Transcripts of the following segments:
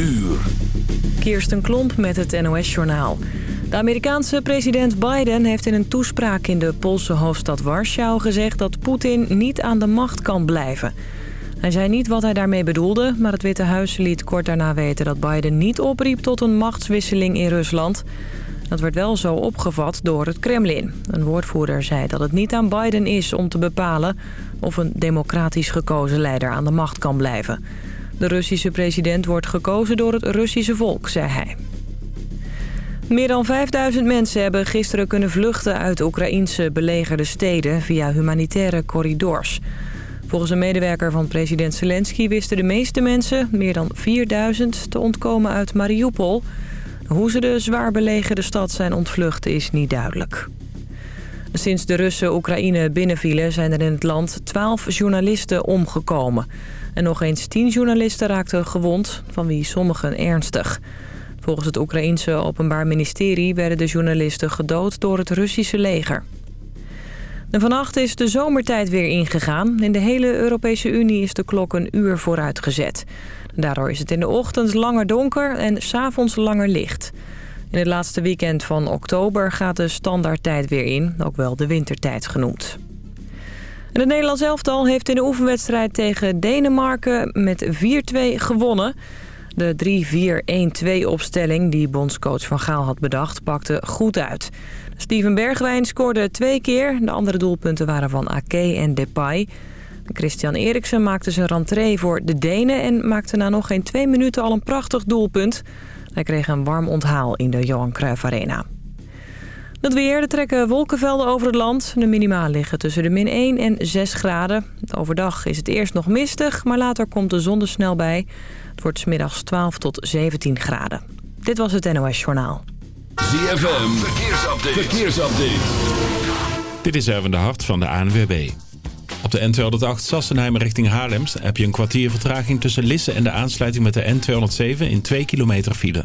uur. Kirsten Klomp met het NOS-journaal. De Amerikaanse president Biden heeft in een toespraak in de Poolse hoofdstad Warschau gezegd dat Poetin niet aan de macht kan blijven. Hij zei niet wat hij daarmee bedoelde, maar het Witte Huis liet kort daarna weten dat Biden niet opriep tot een machtswisseling in Rusland. Dat werd wel zo opgevat door het Kremlin. Een woordvoerder zei dat het niet aan Biden is om te bepalen of een democratisch gekozen leider aan de macht kan blijven. De Russische president wordt gekozen door het Russische volk, zei hij. Meer dan 5000 mensen hebben gisteren kunnen vluchten uit Oekraïnse belegerde steden via humanitaire corridors. Volgens een medewerker van president Zelensky wisten de meeste mensen, meer dan 4000, te ontkomen uit Mariupol. Hoe ze de zwaar belegerde stad zijn ontvlucht is niet duidelijk. Sinds de Russen Oekraïne binnenvielen zijn er in het land 12 journalisten omgekomen. En nog eens 10 journalisten raakten gewond, van wie sommigen ernstig. Volgens het Oekraïense Openbaar Ministerie werden de journalisten gedood door het Russische leger. En vannacht is de zomertijd weer ingegaan. In de hele Europese Unie is de klok een uur vooruitgezet. Daardoor is het in de ochtend langer donker en s'avonds langer licht. In het laatste weekend van oktober gaat de standaardtijd weer in, ook wel de wintertijd genoemd. En het Nederlands elftal heeft in de oefenwedstrijd tegen Denemarken met 4-2 gewonnen. De 3-4-1-2 opstelling die bondscoach Van Gaal had bedacht pakte goed uit. Steven Bergwijn scoorde twee keer. De andere doelpunten waren van Ake en Depay. Christian Eriksen maakte zijn rentree voor de Denen... en maakte na nog geen twee minuten al een prachtig doelpunt. Hij kreeg een warm onthaal in de Johan Cruijff Arena. Het weer, er trekken wolkenvelden over het land. De minima liggen tussen de min 1 en 6 graden. Overdag is het eerst nog mistig, maar later komt de zon er snel bij. Het wordt smiddags 12 tot 17 graden. Dit was het NOS Journaal. ZFM, verkeersupdate. verkeersupdate. Dit is Erwin de Hart van de ANWB. Op de N208 Sassenheim richting Haarlem heb je een kwartier vertraging tussen Lisse en de aansluiting met de N207 in 2 kilometer file.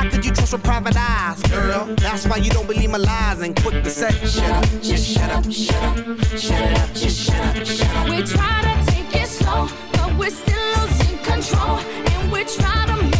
How could you trust with private eyes, girl? That's why you don't believe my lies and quick to say, shut up, just shut up, shut up, shut it up, just shut up, shut up. We try to take it slow, but we're still losing control, and we try to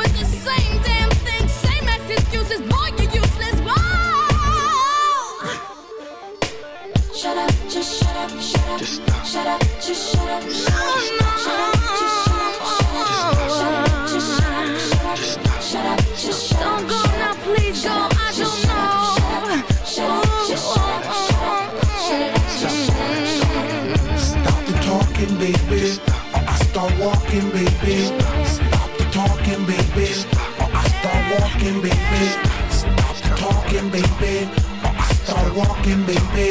Just stop. Shut up, just shut up. Just shut up. Shut up, just shut up. Just stop. Shut up, just shut up. Don't go now, please go. I don't know. Stop the talking, baby. Or I start walking, baby. Stop the talking, baby. Or I start walking, baby. Stop the talking, baby. Or I start walking, baby.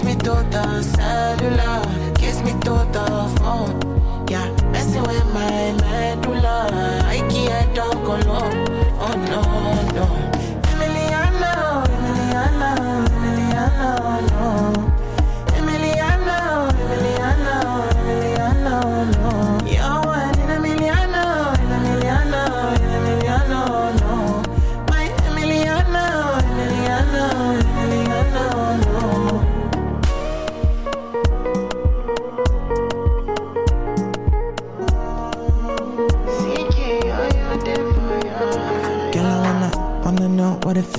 Kiss me to the cellular, kiss me to the phone. Yeah, messing with my medulla. I can't talk alone. Oh no, no.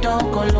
toco lo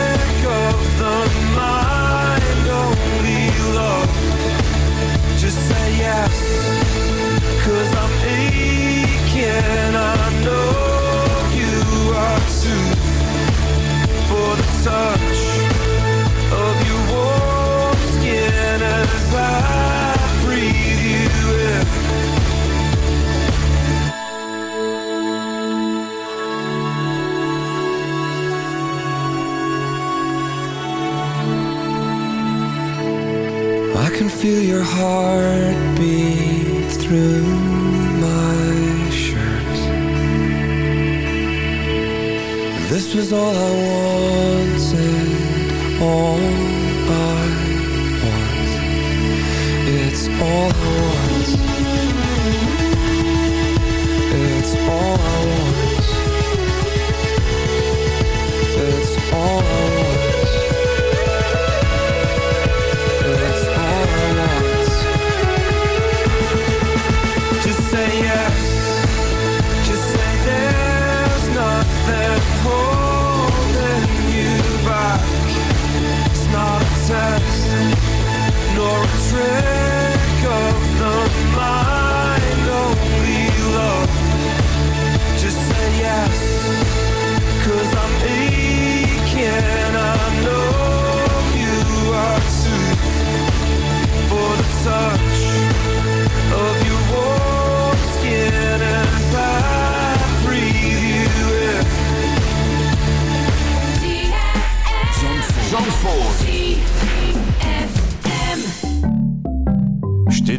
aching. I know you are too. For the touch of your warm skin as I breathe you in. I can feel your heartbeat through my was all I wanted, all trick of the mind. Only love. Just say yes. Cause I'm aching. I know you are too for the touch of your warm skin as I breathe you in. Je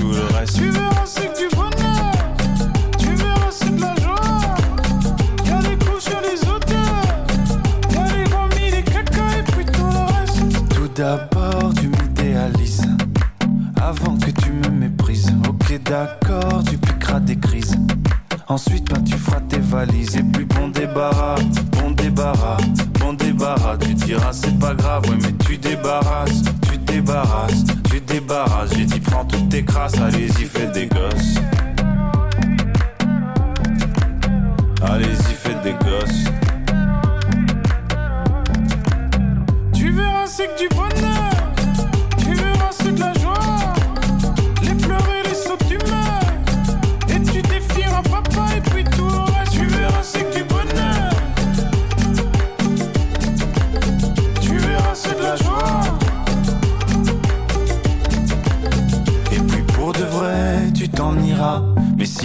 tout le reste. Tu verras, c'est que du bonheur. Tu verras, c'est de la joie. Y'a les couches et les odeurs. Y'a les vomis, les caca et puis tout le reste. Tout d'abord, tu m'idéalises. Avant que tu me méprises. Ok, d'accord, tu piqueras maîtrise. Ensuite, bah, tu feras tes valises et puis bon débarras, prends toutes tes crasses, allez-y, fais des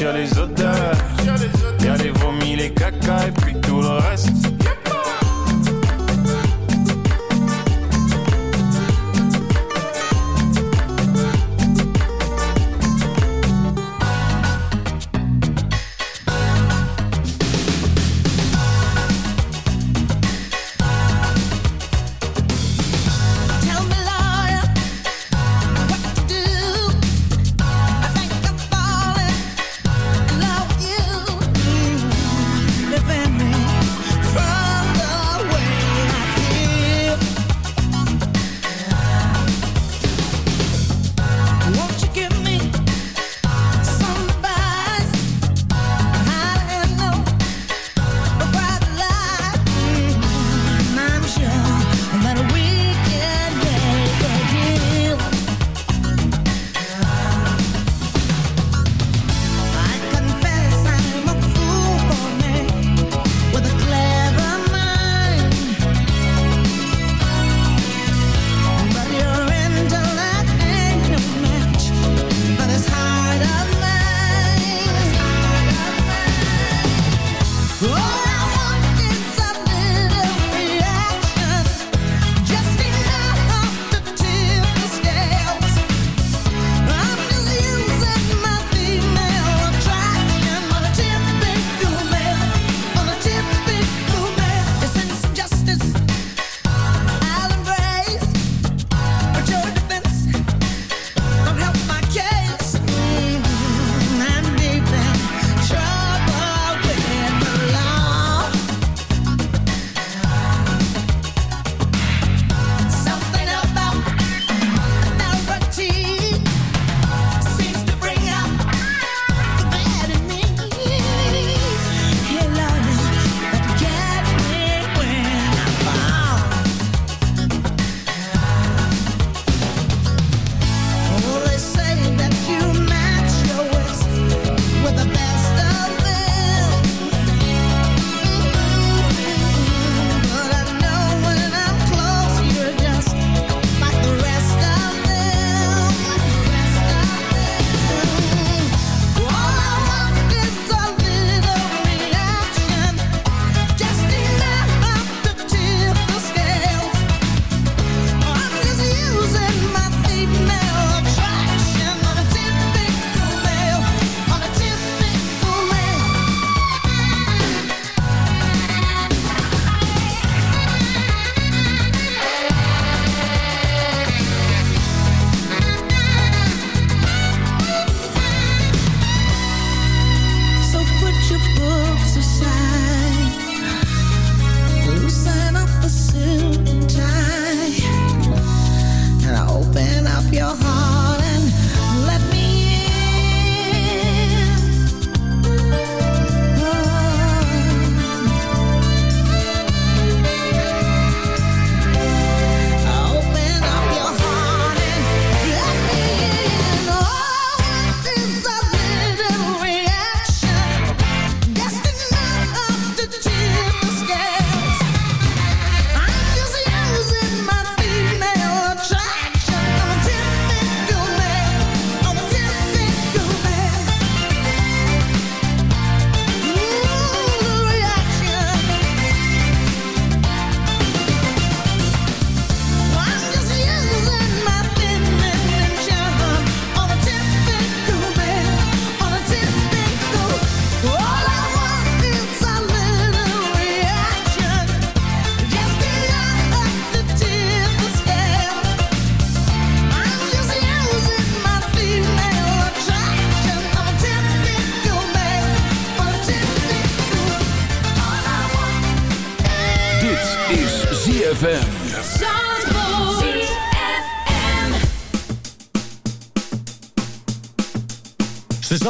Y'a les couches,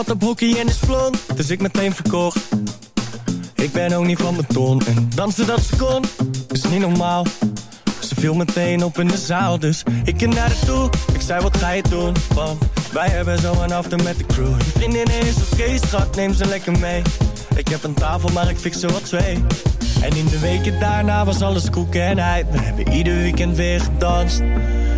zat op hockey en is blond, dus ik meteen verkocht. Ik ben ook niet van beton en dansen dat ze kon, is niet normaal. Ze viel meteen op in de zaal, dus ik ging naar haar toe. Ik zei, wat ga je doen? Want wij hebben zo een after met de crew. Je vriendin is oké, schat, neem ze lekker mee. Ik heb een tafel, maar ik fix er wat twee. En in de weken daarna was alles koek en ei. We hebben ieder weekend weer gedanst.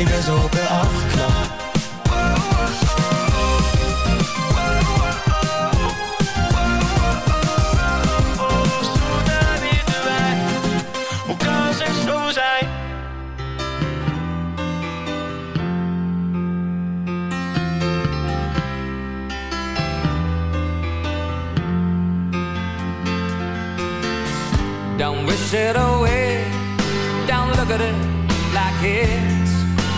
ik ben zo op zo zijn? Don't wish it away. Don't look at it like it's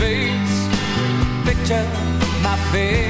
space, picture my face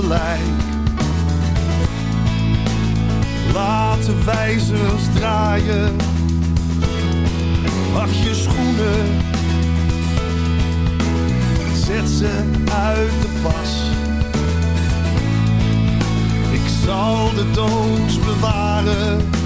gelijk. Laat de wijzers draaien. Wacht je schoenen. Zet ze uit de pas. Ik zal de doos bewaren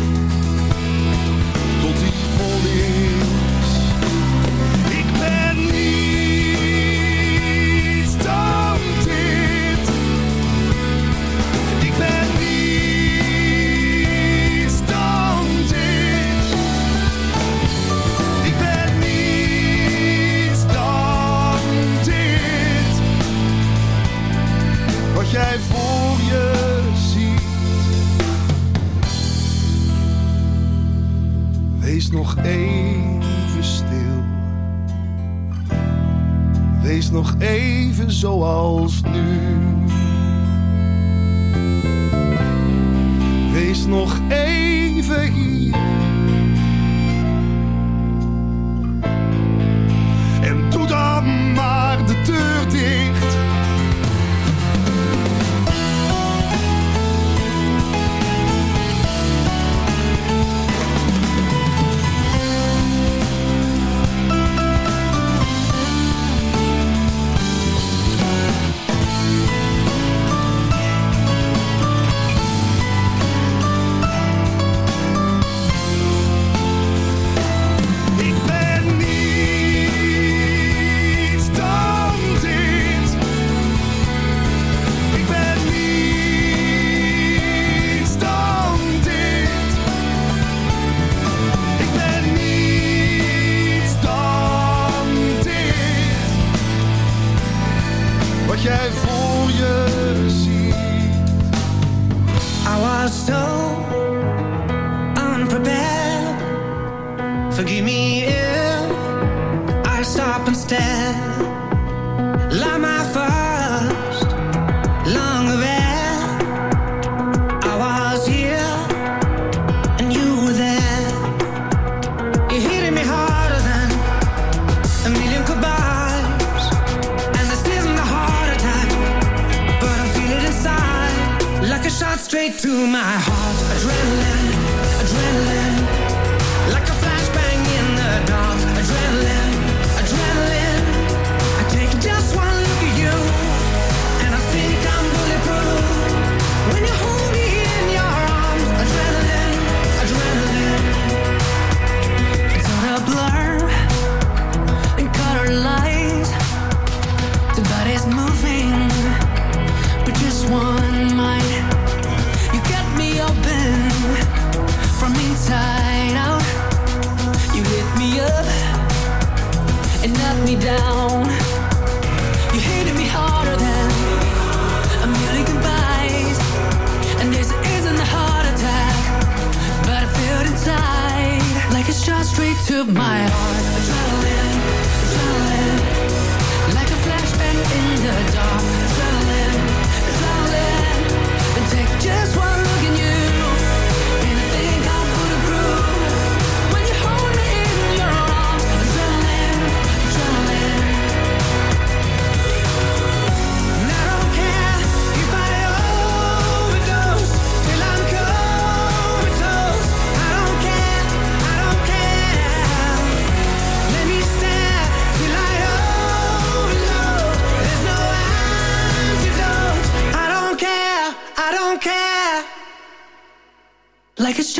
straight to my heart. Adrenaline, adrenaline. to my heart. Adrenaline, adrenaline. Like a flashback in the dark. Adrenaline, adrenaline. And take just one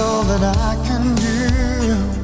all that I can do.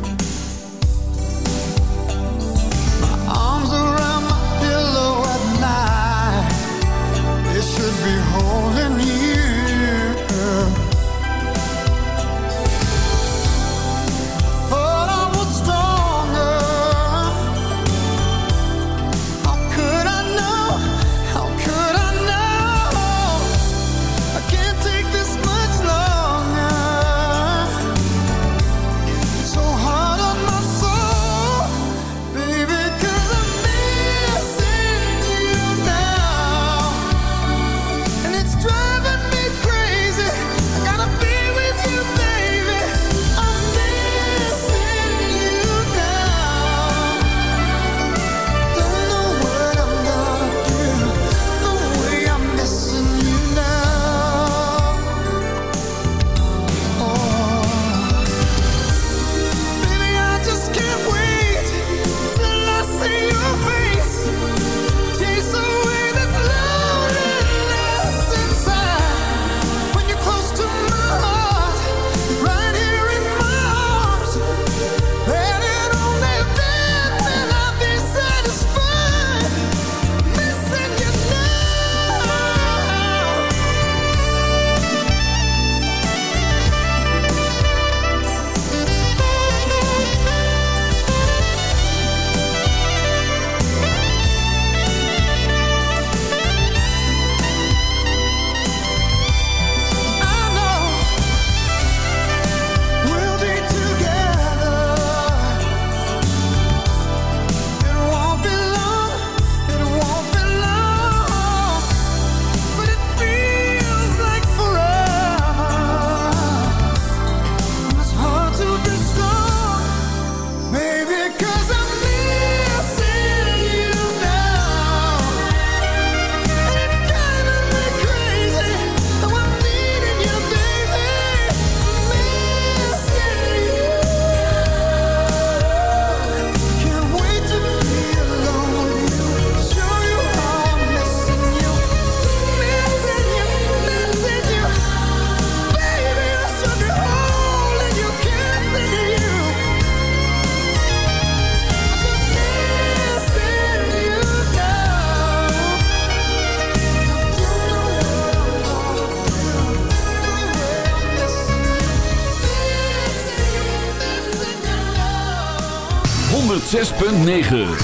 106.9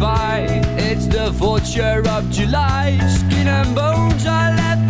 by. It's the vulture of July. Skin and bones are left